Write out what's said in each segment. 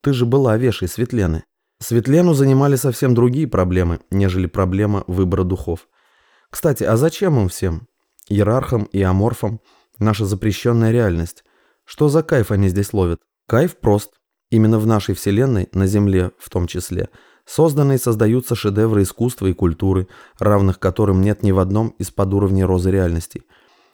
Ты же была вешей Светлены. Светлену занимали совсем другие проблемы, нежели проблема выбора духов. Кстати, а зачем им всем? Иерархам и аморфам наша запрещенная реальность. Что за кайф они здесь ловят? Кайф прост. Именно в нашей вселенной, на Земле в том числе, созданы и создаются шедевры искусства и культуры, равных которым нет ни в одном из подуровней розы реальностей.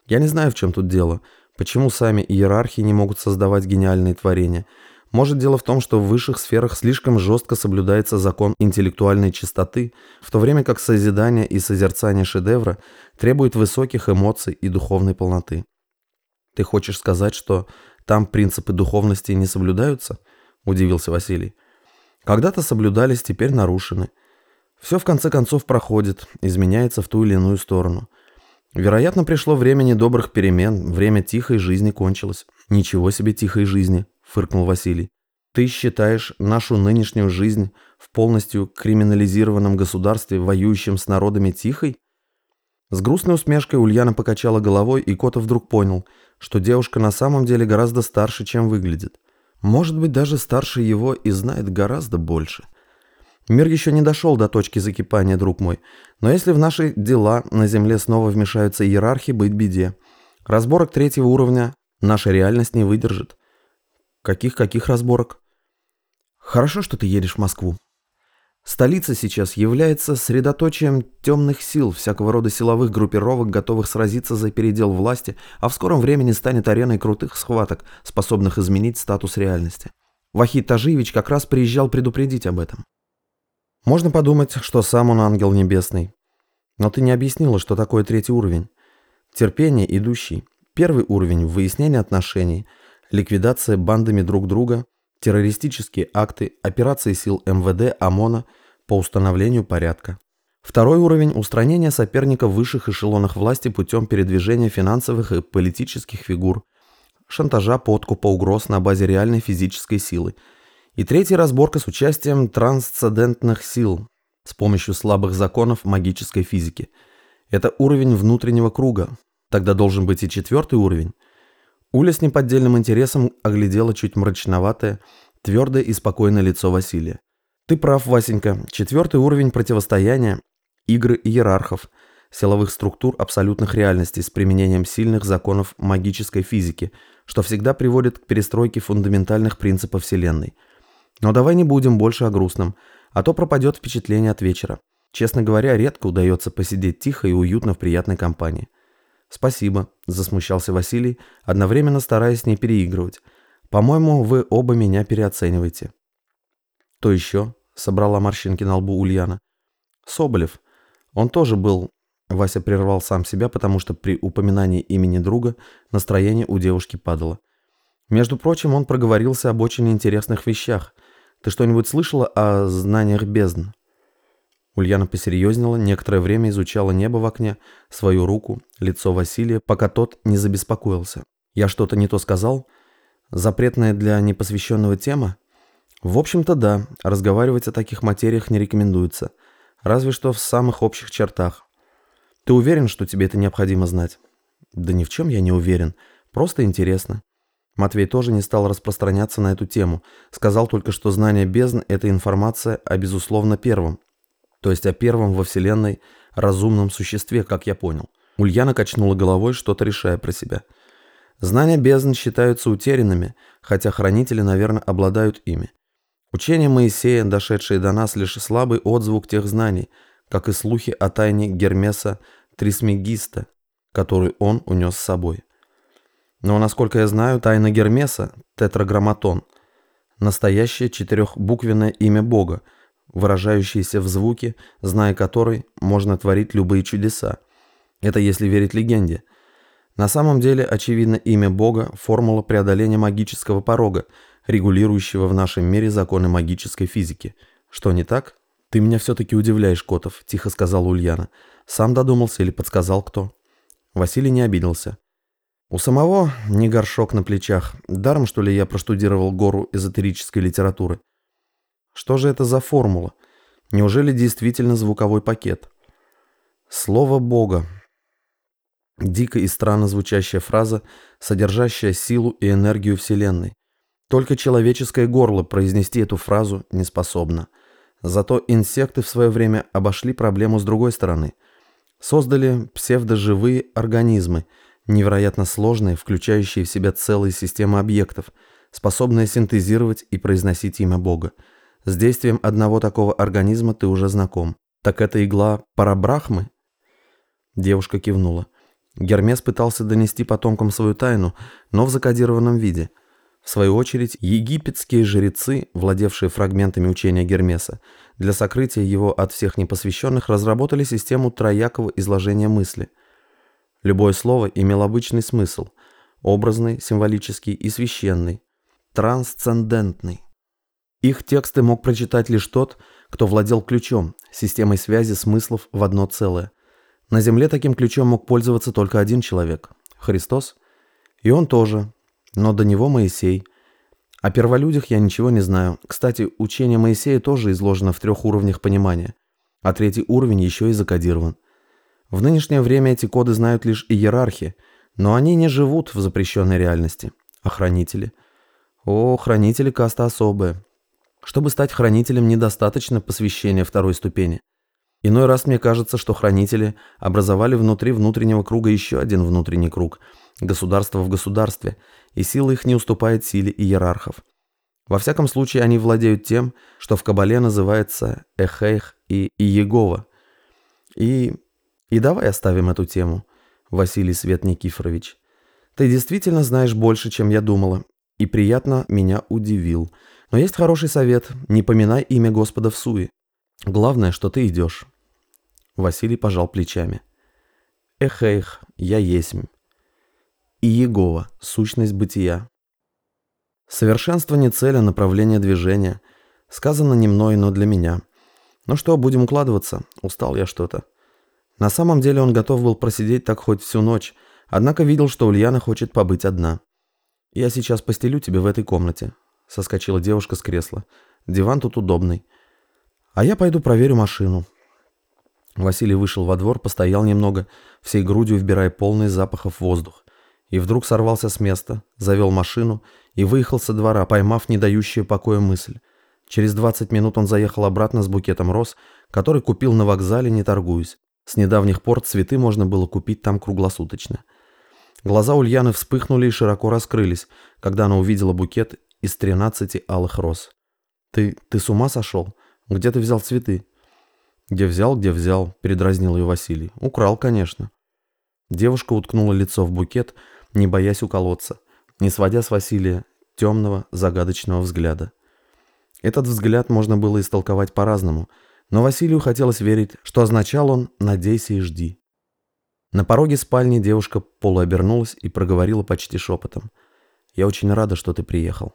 Я не знаю, в чем тут дело. Почему сами иерархи не могут создавать гениальные творения – может, дело в том, что в высших сферах слишком жестко соблюдается закон интеллектуальной чистоты, в то время как созидание и созерцание шедевра требует высоких эмоций и духовной полноты. «Ты хочешь сказать, что там принципы духовности не соблюдаются?» – удивился Василий. «Когда-то соблюдались, теперь нарушены. Все в конце концов проходит, изменяется в ту или иную сторону. Вероятно, пришло время недобрых перемен, время тихой жизни кончилось. Ничего себе тихой жизни!» Фыркнул Василий. «Ты считаешь нашу нынешнюю жизнь в полностью криминализированном государстве, воюющем с народами тихой?» С грустной усмешкой Ульяна покачала головой, и Кота вдруг понял, что девушка на самом деле гораздо старше, чем выглядит. Может быть, даже старше его и знает гораздо больше. Мир еще не дошел до точки закипания, друг мой. Но если в наши дела на Земле снова вмешаются иерархи, быть беде. Разборок третьего уровня наша реальность не выдержит. Каких-каких разборок? Хорошо, что ты едешь в Москву. Столица сейчас является средоточием темных сил, всякого рода силовых группировок, готовых сразиться за передел власти, а в скором времени станет ареной крутых схваток, способных изменить статус реальности. Вахид Тажиевич как раз приезжал предупредить об этом. Можно подумать, что сам он ангел небесный. Но ты не объяснила, что такое третий уровень. Терпение идущий. Первый уровень – выяснение отношений – ликвидация бандами друг друга, террористические акты, операции сил МВД, ОМОНа по установлению порядка. Второй уровень – устранение соперника в высших эшелонах власти путем передвижения финансовых и политических фигур, шантажа, подкупа, угроз на базе реальной физической силы. И третий – разборка с участием трансцендентных сил с помощью слабых законов магической физики. Это уровень внутреннего круга. Тогда должен быть и четвертый уровень – Уля с неподдельным интересом оглядела чуть мрачноватое, твердое и спокойное лицо Василия. «Ты прав, Васенька. Четвертый уровень противостояния – игры иерархов, силовых структур абсолютных реальностей с применением сильных законов магической физики, что всегда приводит к перестройке фундаментальных принципов Вселенной. Но давай не будем больше о грустном, а то пропадет впечатление от вечера. Честно говоря, редко удается посидеть тихо и уютно в приятной компании. «Спасибо», – засмущался Василий, одновременно стараясь не переигрывать. «По-моему, вы оба меня переоцениваете». «Кто еще?» – собрала морщинки на лбу Ульяна. «Соболев. Он тоже был...» Вася прервал сам себя, потому что при упоминании имени друга настроение у девушки падало. «Между прочим, он проговорился об очень интересных вещах. Ты что-нибудь слышала о знаниях бездн?» Ульяна посерьезнела, некоторое время изучала небо в окне, свою руку, лицо Василия, пока тот не забеспокоился. «Я что-то не то сказал? Запретная для непосвященного тема?» «В общем-то, да. Разговаривать о таких материях не рекомендуется. Разве что в самых общих чертах. Ты уверен, что тебе это необходимо знать?» «Да ни в чем я не уверен. Просто интересно». Матвей тоже не стал распространяться на эту тему. Сказал только, что знание бездн – это информация о, безусловно, первом, то есть о первом во Вселенной разумном существе, как я понял. Ульяна качнула головой, что-то решая про себя. Знания бездн считаются утерянными, хотя хранители, наверное, обладают ими. Учение Моисея, дошедшие до нас, лишь слабый отзвук тех знаний, как и слухи о тайне Гермеса Трисмегиста, которую он унес с собой. Но, насколько я знаю, тайна Гермеса, тетраграмматон, настоящее четырехбуквенное имя Бога, выражающийся в звуке, зная который, можно творить любые чудеса. Это если верить легенде. На самом деле, очевидно, имя Бога – формула преодоления магического порога, регулирующего в нашем мире законы магической физики. Что не так? «Ты меня все-таки удивляешь, Котов», – тихо сказал Ульяна. «Сам додумался или подсказал кто?» Василий не обиделся. У самого не горшок на плечах. Даром, что ли, я проштудировал гору эзотерической литературы. Что же это за формула? Неужели действительно звуковой пакет? Слово Бога. Дико и странно звучащая фраза, содержащая силу и энергию Вселенной. Только человеческое горло произнести эту фразу не способно. Зато инсекты в свое время обошли проблему с другой стороны. Создали псевдоживые организмы, невероятно сложные, включающие в себя целые системы объектов, способные синтезировать и произносить имя Бога. С действием одного такого организма ты уже знаком. Так это игла парабрахмы? Девушка кивнула. Гермес пытался донести потомкам свою тайну, но в закодированном виде – в свою очередь, египетские жрецы, владевшие фрагментами учения Гермеса, для сокрытия его от всех непосвященных разработали систему троякого изложения мысли. Любое слово имело обычный смысл – образный, символический и священный, трансцендентный. Их тексты мог прочитать лишь тот, кто владел ключом, системой связи смыслов в одно целое. На Земле таким ключом мог пользоваться только один человек – Христос. И он тоже, но до него Моисей. О перволюдях я ничего не знаю. Кстати, учение Моисея тоже изложено в трех уровнях понимания, а третий уровень еще и закодирован. В нынешнее время эти коды знают лишь иерархи, но они не живут в запрещенной реальности. А хранители? О, хранители каста особая. Чтобы стать хранителем, недостаточно посвящения второй ступени. Иной раз мне кажется, что хранители образовали внутри внутреннего круга еще один внутренний круг – государство в государстве, и сила их не уступает силе иерархов. Во всяком случае, они владеют тем, что в Кабале называется Эхейх и Иегова. И... и давай оставим эту тему, Василий Свет Никифорович. Ты действительно знаешь больше, чем я думала, и приятно меня удивил. Но есть хороший совет, не поминай имя Господа в суе. Главное, что ты идешь. Василий пожал плечами. Эхейх, я есмь и Егова, сущность бытия. Совершенство не цель, а направление движения. Сказано не мной, но для меня. Ну что, будем укладываться? Устал я что-то. На самом деле он готов был просидеть так хоть всю ночь, однако видел, что Ульяна хочет побыть одна. «Я сейчас постелю тебе в этой комнате», — соскочила девушка с кресла. «Диван тут удобный. А я пойду проверю машину». Василий вышел во двор, постоял немного, всей грудью вбирая полный запахов воздух и вдруг сорвался с места, завел машину и выехал со двора, поймав не дающую покоя мысль. Через 20 минут он заехал обратно с букетом роз, который купил на вокзале, не торгуясь. С недавних пор цветы можно было купить там круглосуточно. Глаза Ульяны вспыхнули и широко раскрылись, когда она увидела букет из 13 алых роз. «Ты... ты с ума сошел? Где ты взял цветы?» «Где взял, где взял», — передразнил ее Василий. «Украл, конечно». Девушка уткнула лицо в букет, не боясь уколоться, не сводя с Василия темного, загадочного взгляда. Этот взгляд можно было истолковать по-разному, но Василию хотелось верить, что означал он «надейся и жди». На пороге спальни девушка полуобернулась и проговорила почти шепотом. «Я очень рада, что ты приехал».